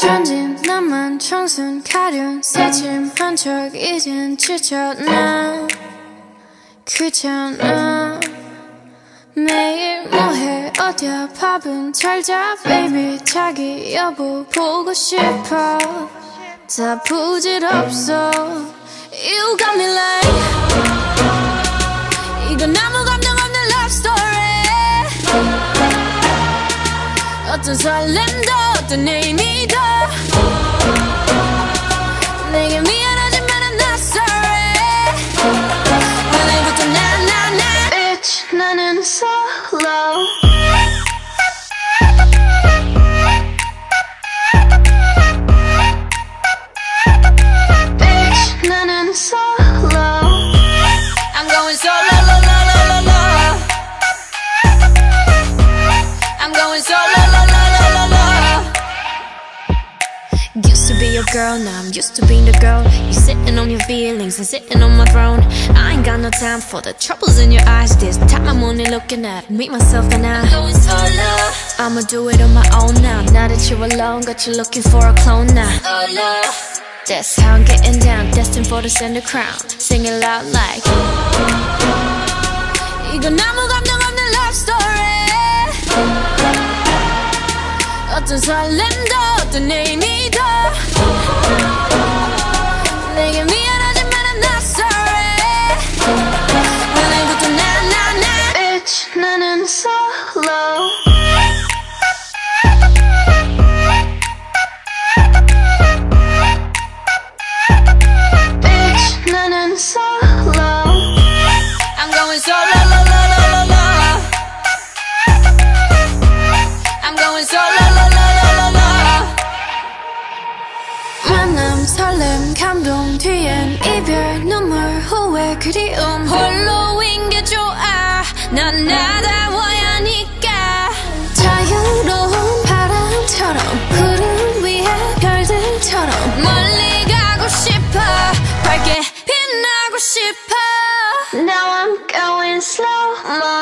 천진 나만 청순 가련 새침 한 척 이젠 지쳤나? 귀찮아. 매일 뭐해? 어디야? 밥은 잘자 baby. 자기 여보 보고 싶어. 다 부질없어. You got me like 이건 아무 감정 없는 love story. 어떤 설렘도 어떤 의미도 내게 미안하지만 I'm not sorry 오늘부터 나나나 Bitch 나는 solo Used to be your girl, now I'm used to being the girl You sitting on your feelings and sitting on my throne I ain't got no time for the troubles in your eyes This time I'm only looking at me, myself and I going solo I'ma do it on my own now Now that you're alone, got you looking for a clone now Solo That's how I'm getting down Destined for the center crown Sing it loud like 이건 아 어떤 설렘도 어떤 의미도 내게 미안하지만 I'm not sorry 오늘부터 나나나 Bitch 나는 solo Bitch 나는 solo I'm going solo lo lo lo lo lo I'm going solo 설렘 감동 뒤엔 이별 눈물 후회 그리움. 홀로인 게 좋아. 난 나다워야 하니까. 자유로운 바람처럼 구름 위에 별들처럼 멀리 가고 싶어. 밝게 빛나고 싶어. Now I'm going slow-mo